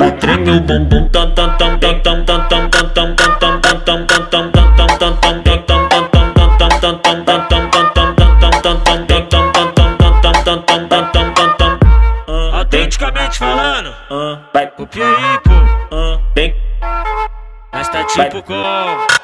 Vai, treme o bumbum tam tam tam tam tam tam tam tam tam tam tam tam tam tam tam tam tam tam Autenticamente falando, Ah, Vai, pô. ah, vem, Nós tá tipo com o vavazinho.